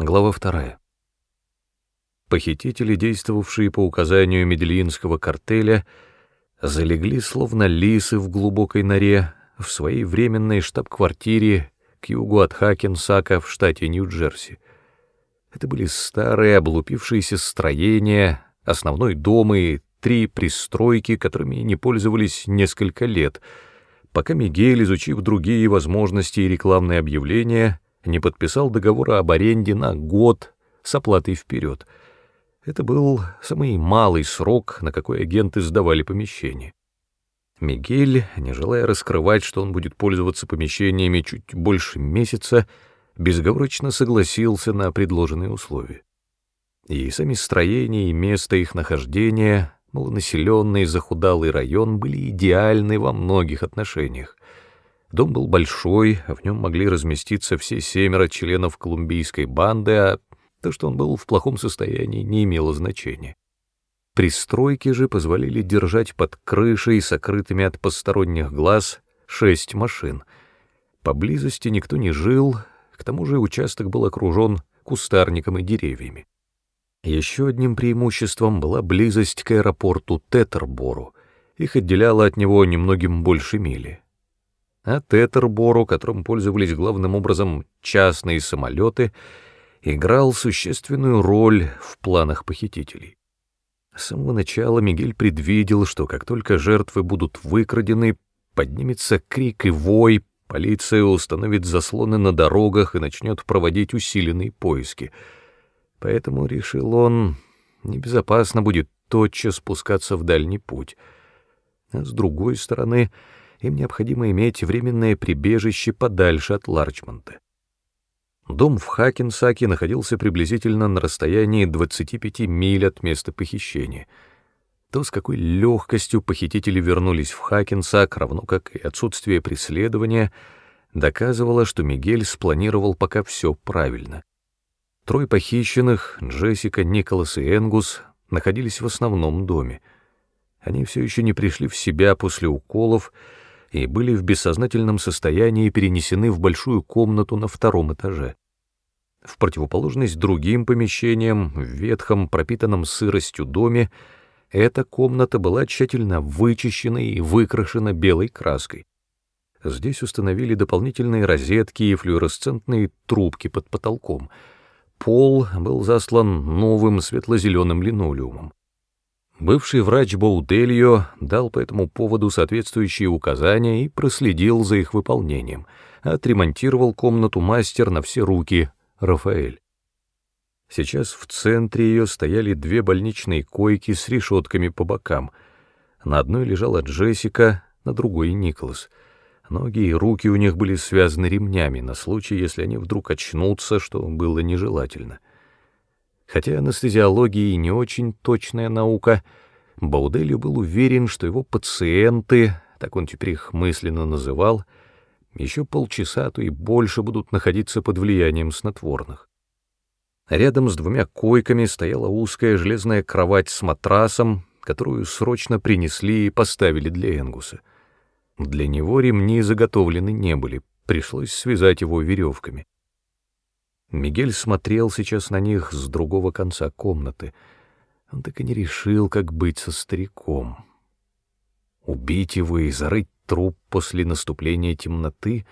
Глава вторая. Похитители, действовавшие по указанию медельинского картеля, залегли словно лисы в глубокой норе в своей временной штаб-квартире к югу от Хакенсака в штате Нью-Джерси. Это были старые облупившиеся строения, основной дом и три пристройки, которыми не пользовались несколько лет, пока Мигель, изучив другие возможности и рекламные объявления, не подписал договора об аренде на год с оплатой вперед. Это был самый малый срок, на какой агенты сдавали помещение. Мигель, не желая раскрывать, что он будет пользоваться помещениями чуть больше месяца, безговорочно согласился на предложенные условия. И сами строения и место их нахождения, малонаселенный захудалый район, были идеальны во многих отношениях. Дом был большой, в нем могли разместиться все семеро членов колумбийской банды, а то, что он был в плохом состоянии, не имело значения. Пристройки же позволили держать под крышей, сокрытыми от посторонних глаз, шесть машин. Поблизости никто не жил, к тому же участок был окружен кустарником и деревьями. Еще одним преимуществом была близость к аэропорту Тетербору. Их отделяло от него немногим больше мили а Тетербору, которым пользовались главным образом частные самолеты, играл существенную роль в планах похитителей. С самого начала Мигель предвидел, что как только жертвы будут выкрадены, поднимется крик и вой, полиция установит заслоны на дорогах и начнет проводить усиленные поиски. Поэтому, решил он, небезопасно будет тотчас спускаться в дальний путь. А с другой стороны, им необходимо иметь временное прибежище подальше от Ларчмонта. Дом в Хакенсаке находился приблизительно на расстоянии 25 миль от места похищения. То, с какой легкостью похитители вернулись в Хакенсак, равно как и отсутствие преследования, доказывало, что Мигель спланировал пока все правильно. Трое похищенных, Джессика, Николас и Энгус, находились в основном доме. Они все еще не пришли в себя после уколов, и были в бессознательном состоянии перенесены в большую комнату на втором этаже. В противоположность другим помещениям, в ветхом, пропитанном сыростью доме, эта комната была тщательно вычищена и выкрашена белой краской. Здесь установили дополнительные розетки и флуоресцентные трубки под потолком. Пол был заслан новым светло-зеленым линолеумом. Бывший врач Боудельо дал по этому поводу соответствующие указания и проследил за их выполнением, отремонтировал комнату мастер на все руки Рафаэль. Сейчас в центре ее стояли две больничные койки с решетками по бокам. На одной лежала Джессика, на другой — Николас. Ноги и руки у них были связаны ремнями на случай, если они вдруг очнутся, что было нежелательно. Хотя анестезиология и не очень точная наука, Баудели был уверен, что его пациенты, так он теперь их мысленно называл, еще полчаса, а и больше будут находиться под влиянием снотворных. Рядом с двумя койками стояла узкая железная кровать с матрасом, которую срочно принесли и поставили для Энгуса. Для него ремни заготовлены не были, пришлось связать его веревками. Мигель смотрел сейчас на них с другого конца комнаты. Он так и не решил, как быть со стариком. Убить его и зарыть труп после наступления темноты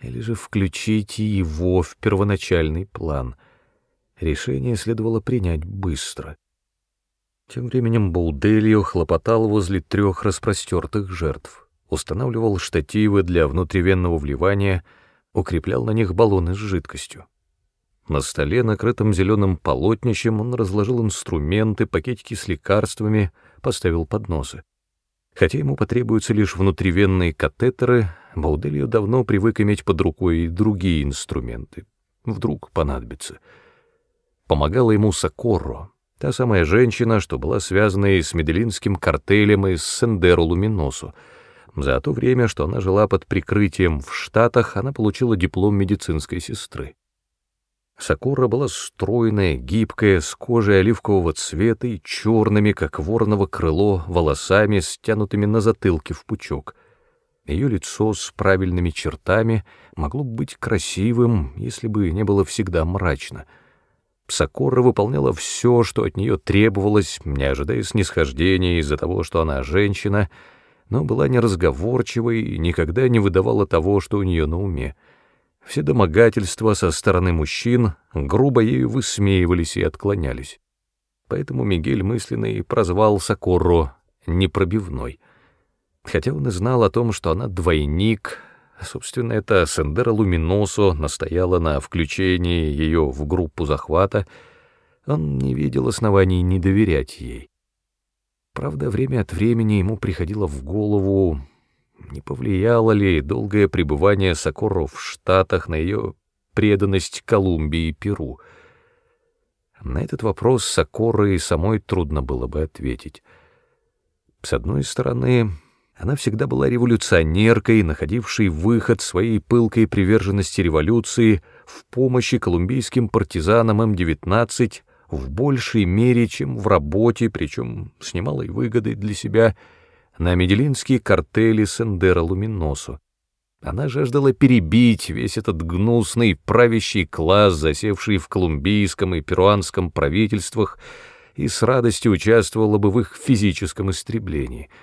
или же включить его в первоначальный план. Решение следовало принять быстро. Тем временем Боудельо хлопотал возле трех распростертых жертв, устанавливал штативы для внутривенного вливания, укреплял на них баллоны с жидкостью. На столе, накрытом зеленым полотнищем, он разложил инструменты, пакетики с лекарствами, поставил подносы. Хотя ему потребуются лишь внутривенные катетеры, Баудельо давно привык иметь под рукой и другие инструменты. Вдруг понадобится. Помогала ему Сокорро, та самая женщина, что была связана и с меделинским картелем, и с Сендеро Луминосу. За то время, что она жила под прикрытием в Штатах, она получила диплом медицинской сестры. Сакура была стройная, гибкая, с кожей оливкового цвета и черными, как вороново крыло, волосами, стянутыми на затылке в пучок. Ее лицо с правильными чертами могло бы быть красивым, если бы не было всегда мрачно. Сокора выполняла все, что от нее требовалось, не ожидая снисхождения из-за того, что она женщина, но была неразговорчивой и никогда не выдавала того, что у нее на уме. Все домогательства со стороны мужчин грубо ею высмеивались и отклонялись. Поэтому Мигель мысленно и прозвал Сокорро «непробивной». Хотя он и знал о том, что она двойник, собственно, эта Сендера Луминосо настояла на включении ее в группу захвата, он не видел оснований не доверять ей. Правда, время от времени ему приходило в голову, не повлияло ли долгое пребывание Сокоро в Штатах на ее преданность Колумбии и Перу. На этот вопрос Сокоро и самой трудно было бы ответить. С одной стороны, она всегда была революционеркой, находившей выход своей пылкой приверженности революции в помощи колумбийским партизанам М-19 в большей мере, чем в работе, причем с немалой выгодой для себя, на меделинские картели Сендера Луминосо. Она жаждала перебить весь этот гнусный правящий класс, засевший в колумбийском и перуанском правительствах, и с радостью участвовала бы в их физическом истреблении —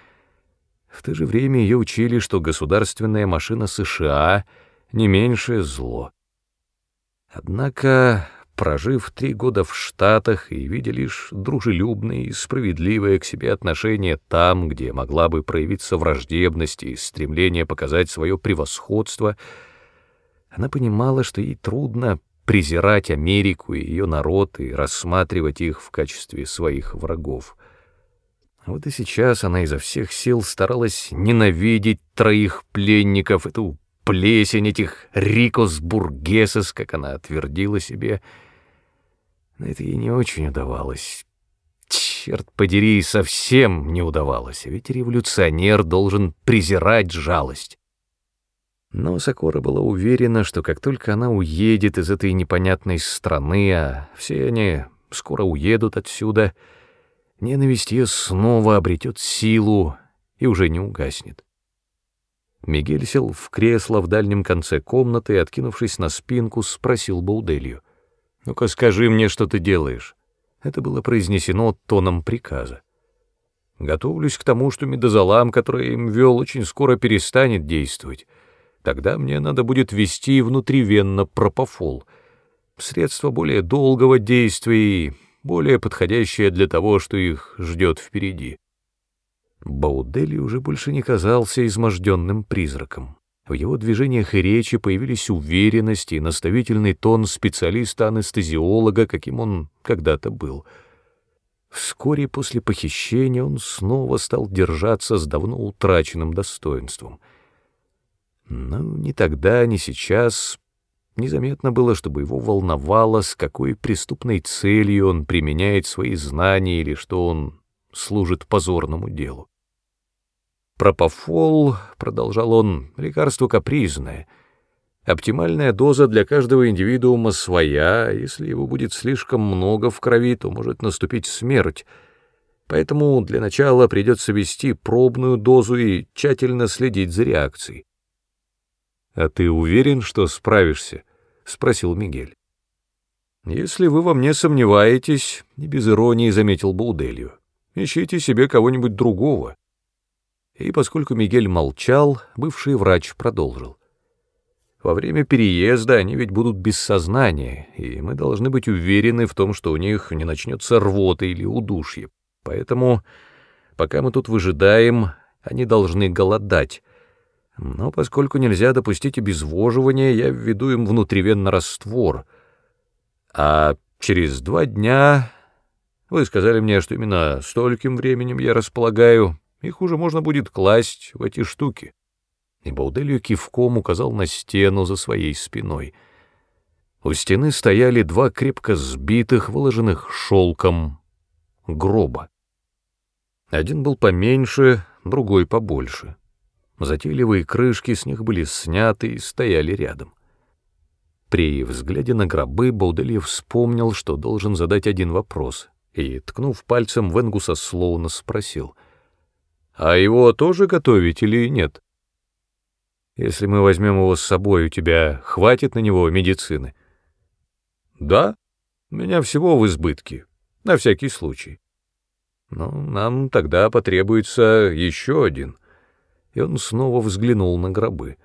в то же время ее учили, что государственная машина США — не меньшее зло. Однако, прожив три года в Штатах и видя лишь дружелюбное и справедливое к себе отношение там, где могла бы проявиться враждебность и стремление показать свое превосходство, она понимала, что ей трудно презирать Америку и ее народ и рассматривать их в качестве своих врагов. Вот и сейчас она изо всех сил старалась ненавидеть троих пленников, эту плесень этих рикос бургесес, как она отвердила себе. Но это ей не очень удавалось. Черт подери, совсем не удавалось, ведь революционер должен презирать жалость. Но Сокора была уверена, что как только она уедет из этой непонятной страны, а все они скоро уедут отсюда — ненависть ее снова обретет силу и уже не угаснет. Мигель сел в кресло в дальнем конце комнаты и, откинувшись на спинку, спросил Бауделью. «Ну-ка скажи мне, что ты делаешь?» Это было произнесено тоном приказа. «Готовлюсь к тому, что медозолам, который им вел, очень скоро перестанет действовать. Тогда мне надо будет ввести внутривенно пропофол. Средство более долгого действия и более подходящее для того, что их ждет впереди. Баудели уже больше не казался изможденным призраком. В его движениях и речи появились уверенность и наставительный тон специалиста-анестезиолога, каким он когда-то был. Вскоре после похищения он снова стал держаться с давно утраченным достоинством. Но ни тогда, ни сейчас Незаметно было, чтобы его волновало, с какой преступной целью он применяет свои знания или что он служит позорному делу. Пропофол, продолжал он, лекарство капризное. Оптимальная доза для каждого индивидуума своя, если его будет слишком много в крови, то может наступить смерть. Поэтому для начала придется ввести пробную дозу и тщательно следить за реакцией. «А ты уверен, что справишься?» — спросил Мигель. «Если вы во мне сомневаетесь», — не без иронии заметил Бауделью, — «ищите себе кого-нибудь другого». И поскольку Мигель молчал, бывший врач продолжил. «Во время переезда они ведь будут без сознания, и мы должны быть уверены в том, что у них не начнется рвота или удушье. Поэтому, пока мы тут выжидаем, они должны голодать, но поскольку нельзя допустить обезвоживания, я введу им внутривенно раствор. А через два дня... Вы сказали мне, что именно стольким временем я располагаю. Их уже можно будет класть в эти штуки. И Бауделью кивком указал на стену за своей спиной. У стены стояли два крепко сбитых, выложенных шелком гроба. Один был поменьше, другой побольше. Затейливые крышки с них были сняты и стояли рядом. При взгляде на гробы Баудельев вспомнил, что должен задать один вопрос, и, ткнув пальцем в Энгуса Слоуна, спросил, «А его тоже готовить или нет?» Если мы возьмем его с собой, у тебя хватит на него медицины? Да, меня всего в избытке, на всякий случай. Но нам тогда потребуется еще один. И он снова взглянул на гробы.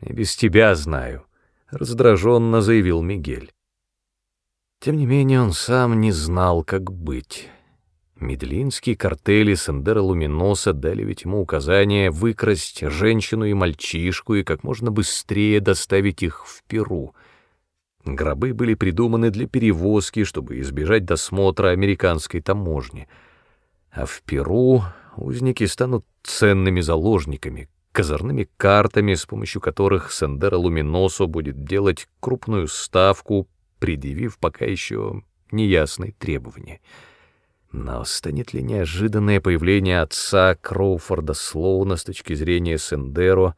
И без тебя знаю, раздраженно заявил Мигель. Тем не менее он сам не знал, как быть. Медлинские картели Сендера Луминоса дали ведь ему указание выкрасть женщину и мальчишку и как можно быстрее доставить их в Перу. Гробы были придуманы для перевозки, чтобы избежать досмотра американской таможни. А в Перу узники станут ценными заложниками, козырными картами, с помощью которых Сендера Луминосо будет делать крупную ставку, предъявив пока еще неясные требования — но станет ли неожиданное появление отца Кроуфорда Слоуна с точки зрения Сендеро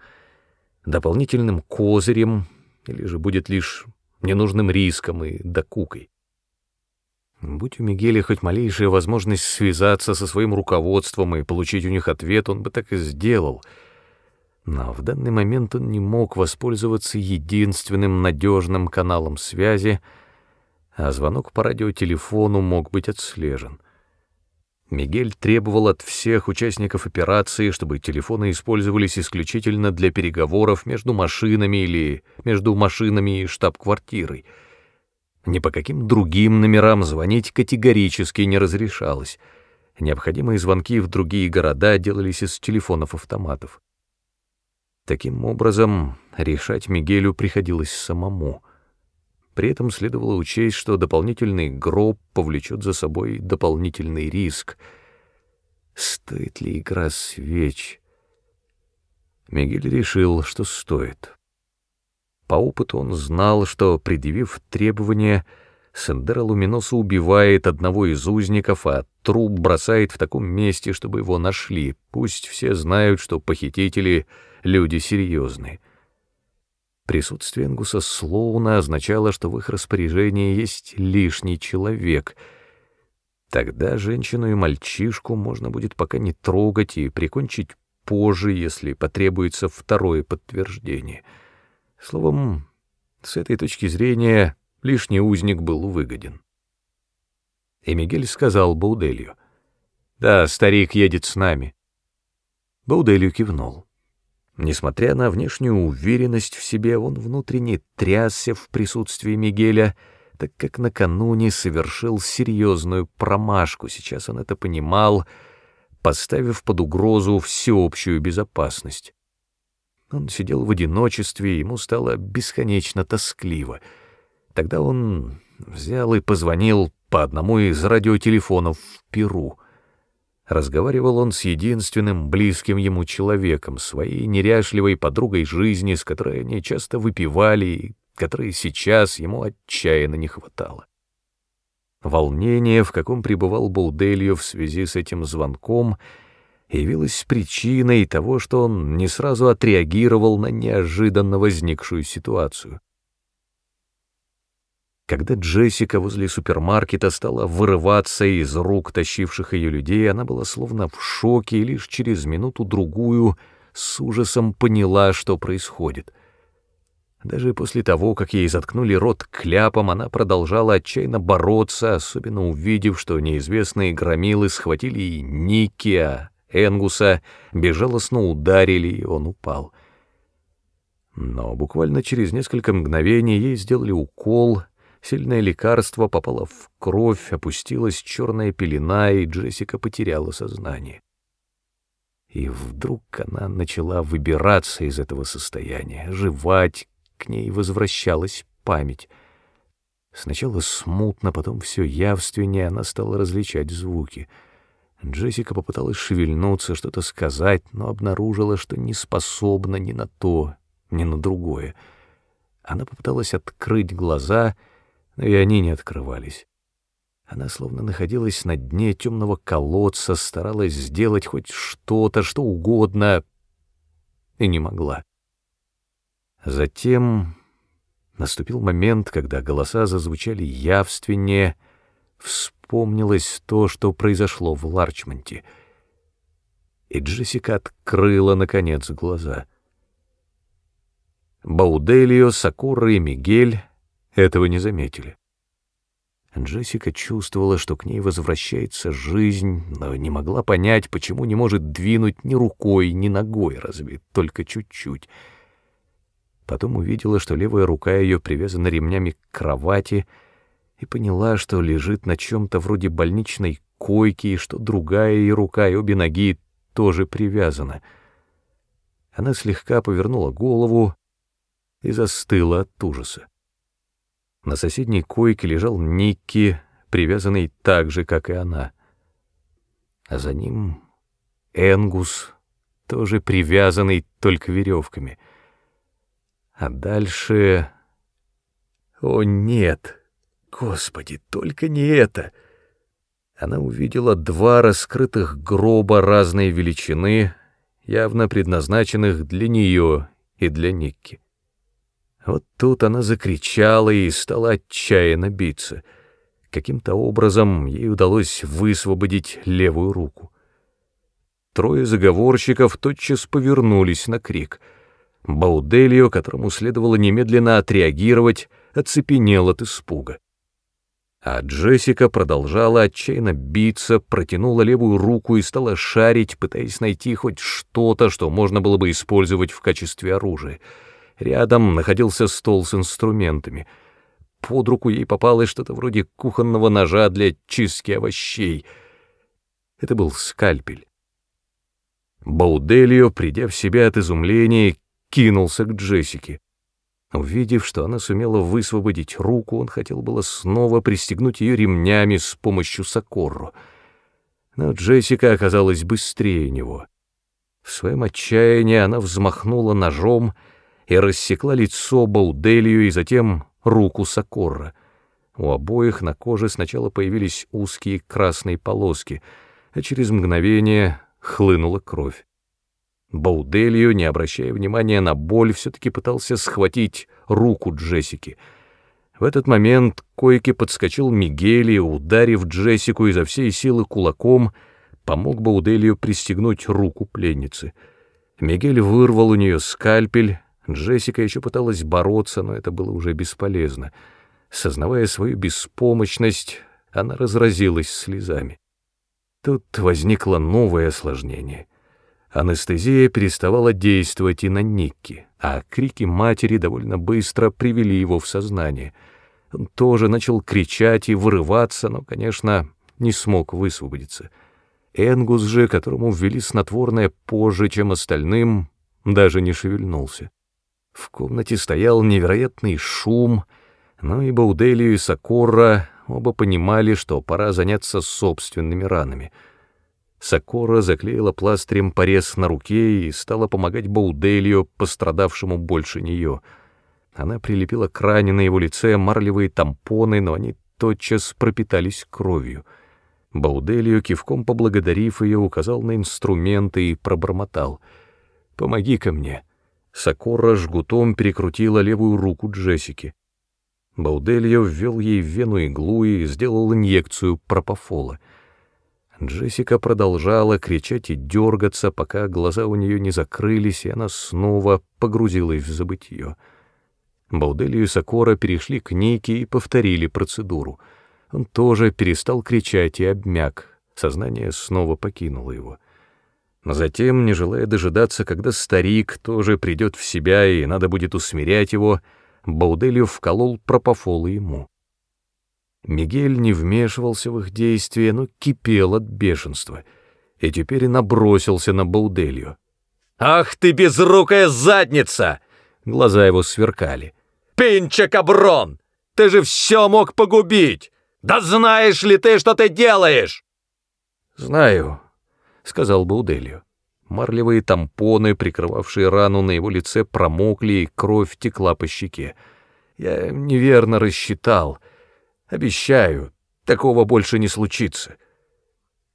дополнительным козырем или же будет лишь ненужным риском и докукой? Будь у Мигеля хоть малейшая возможность связаться со своим руководством и получить у них ответ, он бы так и сделал. Но в данный момент он не мог воспользоваться единственным надежным каналом связи, а звонок по радиотелефону мог быть отслежен. Мигель требовал от всех участников операции, чтобы телефоны использовались исключительно для переговоров между машинами или между машинами и штаб-квартирой. Ни по каким другим номерам звонить категорически не разрешалось. Необходимые звонки в другие города делались из телефонов-автоматов. Таким образом, решать Мигелю приходилось самому — при этом следовало учесть, что дополнительный гроб повлечет за собой дополнительный риск. Стоит ли игра свеч? Мигель решил, что стоит. По опыту он знал, что, предъявив требования, Сендера Луминоса убивает одного из узников, а труп бросает в таком месте, чтобы его нашли. Пусть все знают, что похитители — люди серьезные. Присутствие Энгуса Слоуна означало, что в их распоряжении есть лишний человек. Тогда женщину и мальчишку можно будет пока не трогать и прикончить позже, если потребуется второе подтверждение. Словом, с этой точки зрения лишний узник был выгоден. И Мигель сказал Бауделью, «Да, старик едет с нами». Бауделью кивнул. Несмотря на внешнюю уверенность в себе, он внутренне трясся в присутствии Мигеля, так как накануне совершил серьезную промашку, сейчас он это понимал, поставив под угрозу всеобщую безопасность. Он сидел в одиночестве, ему стало бесконечно тоскливо. Тогда он взял и позвонил по одному из радиотелефонов в Перу — Разговаривал он с единственным близким ему человеком, своей неряшливой подругой жизни, с которой они часто выпивали и которой сейчас ему отчаянно не хватало. Волнение, в каком пребывал Боуделью в связи с этим звонком, явилось причиной того, что он не сразу отреагировал на неожиданно возникшую ситуацию. Когда Джессика возле супермаркета стала вырываться из рук тащивших ее людей, она была словно в шоке и лишь через минуту-другую с ужасом поняла, что происходит. Даже после того, как ей заткнули рот кляпом, она продолжала отчаянно бороться, особенно увидев, что неизвестные громилы схватили и Ники, а Энгуса безжалостно ударили, и он упал. Но буквально через несколько мгновений ей сделали укол — Сильное лекарство попало в кровь, опустилась черная пелена, и Джессика потеряла сознание. И вдруг она начала выбираться из этого состояния, жевать, к ней возвращалась память. Сначала смутно, потом все явственнее она стала различать звуки. Джессика попыталась шевельнуться, что-то сказать, но обнаружила, что не способна ни на то, ни на другое. Она попыталась открыть глаза — но и они не открывались. Она словно находилась на дне темного колодца, старалась сделать хоть что-то, что угодно, и не могла. Затем наступил момент, когда голоса зазвучали явственнее, вспомнилось то, что произошло в Ларчмонте, и Джессика открыла, наконец, глаза. Бауделио, Сакура и Мигель этого не заметили. Джессика чувствовала, что к ней возвращается жизнь, но не могла понять, почему не может двинуть ни рукой, ни ногой, разве только чуть-чуть. Потом увидела, что левая рука ее привязана ремнями к кровати, и поняла, что лежит на чем-то вроде больничной койки, и что другая ее рука и обе ноги тоже привязаны. Она слегка повернула голову и застыла от ужаса. На соседней койке лежал Никки, привязанный так же, как и она. А за ним Энгус, тоже привязанный только веревками. А дальше... О, нет! Господи, только не это! Она увидела два раскрытых гроба разной величины, явно предназначенных для нее и для Никки. Вот тут она закричала и стала отчаянно биться. Каким-то образом ей удалось высвободить левую руку. Трое заговорщиков тотчас повернулись на крик. Бауделио, которому следовало немедленно отреагировать, оцепенел от испуга. А Джессика продолжала отчаянно биться, протянула левую руку и стала шарить, пытаясь найти хоть что-то, что можно было бы использовать в качестве оружия — Рядом находился стол с инструментами. Под руку ей попалось что-то вроде кухонного ножа для чистки овощей. Это был скальпель. Бауделио, придя в себя от изумления, кинулся к Джессике. Увидев, что она сумела высвободить руку, он хотел было снова пристегнуть ее ремнями с помощью Сокорро. Но Джессика оказалась быстрее него. В своем отчаянии она взмахнула ножом — и рассекла лицо Бауделию и затем руку Сокорра. У обоих на коже сначала появились узкие красные полоски, а через мгновение хлынула кровь. Бауделию, не обращая внимания на боль, все-таки пытался схватить руку Джессики. В этот момент к койке подскочил Мигель и, ударив Джессику изо всей силы кулаком, помог Бауделию пристегнуть руку пленницы. Мигель вырвал у нее скальпель, Джессика еще пыталась бороться, но это было уже бесполезно. Сознавая свою беспомощность, она разразилась слезами. Тут возникло новое осложнение. Анестезия переставала действовать и на Никки, а крики матери довольно быстро привели его в сознание. Он тоже начал кричать и вырываться, но, конечно, не смог высвободиться. Энгус же, которому ввели снотворное позже, чем остальным, даже не шевельнулся. В комнате стоял невероятный шум, но и Бауделию и Сокора оба понимали, что пора заняться собственными ранами. Сокора заклеила пластырем порез на руке и стала помогать Бауделию, пострадавшему больше нее. Она прилепила к ране на его лице марлевые тампоны, но они тотчас пропитались кровью. Бауделию, кивком поблагодарив ее, указал на инструменты и пробормотал. «Помоги-ка мне». Сокора жгутом перекрутила левую руку Джессики. Баудельо ввел ей в вену иглу и сделал инъекцию пропофола. Джессика продолжала кричать и дергаться, пока глаза у нее не закрылись, и она снова погрузилась в забытье. Бауделью и Сокора перешли к Нике и повторили процедуру. Он тоже перестал кричать и обмяк, сознание снова покинуло его. Но затем, не желая дожидаться, когда старик тоже придет в себя и надо будет усмирять его, Бауделью вколол пропофол ему. Мигель не вмешивался в их действия, но кипел от бешенства, и теперь набросился на Бауделью. «Ах ты безрукая задница!» Глаза его сверкали. «Пинча Каброн! Ты же все мог погубить! Да знаешь ли ты, что ты делаешь?» «Знаю», — сказал Бауделью. Марлевые тампоны, прикрывавшие рану на его лице, промокли, и кровь текла по щеке. Я неверно рассчитал. Обещаю, такого больше не случится.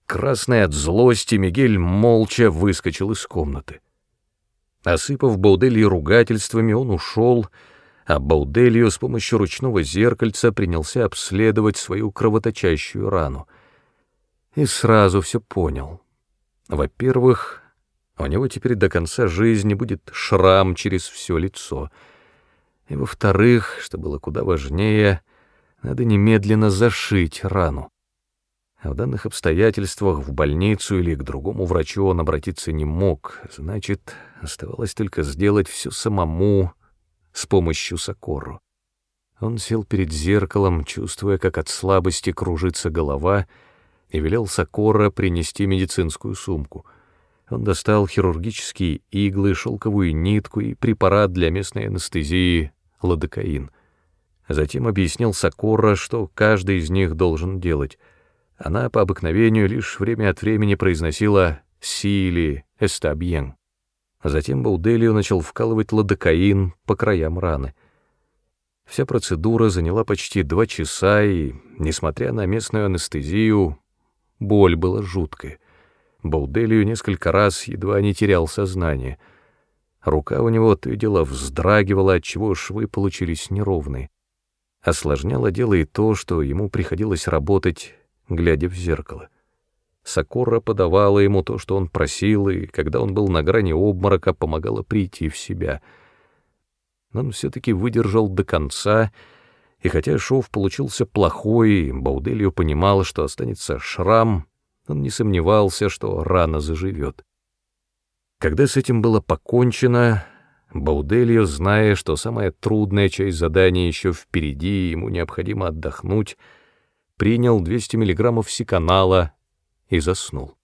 Красный от злости, Мигель молча выскочил из комнаты. Осыпав Бауделью ругательствами, он ушел, а Бауделью с помощью ручного зеркальца принялся обследовать свою кровоточащую рану. И сразу все понял — во-первых, у него теперь до конца жизни будет шрам через все лицо. И во-вторых, что было куда важнее, надо немедленно зашить рану. А в данных обстоятельствах в больницу или к другому врачу он обратиться не мог, значит, оставалось только сделать все самому с помощью Сокору. Он сел перед зеркалом, чувствуя, как от слабости кружится голова, и велел Сокора принести медицинскую сумку. Он достал хирургические иглы, шелковую нитку и препарат для местной анестезии — ладокаин. Затем объяснил Сокора, что каждый из них должен делать — она по обыкновению лишь время от времени произносила «си» или «эстабьен». Затем Бауделио начал вкалывать ладокаин по краям раны. Вся процедура заняла почти два часа, и, несмотря на местную анестезию, боль была жуткая. Бауделию несколько раз едва не терял сознание. Рука у него то и дело вздрагивала, отчего швы получились неровные. Осложняло дело и то, что ему приходилось работать глядя в зеркало. Сакура подавала ему то, что он просил, и, когда он был на грани обморока, помогала прийти в себя. Но он все-таки выдержал до конца, и хотя шов получился плохой, Бауделью понимал, что останется шрам, он не сомневался, что рана заживет. Когда с этим было покончено, Бауделью, зная, что самая трудная часть задания еще впереди, ему необходимо отдохнуть, принял 200 миллиграммов сиканала и заснул.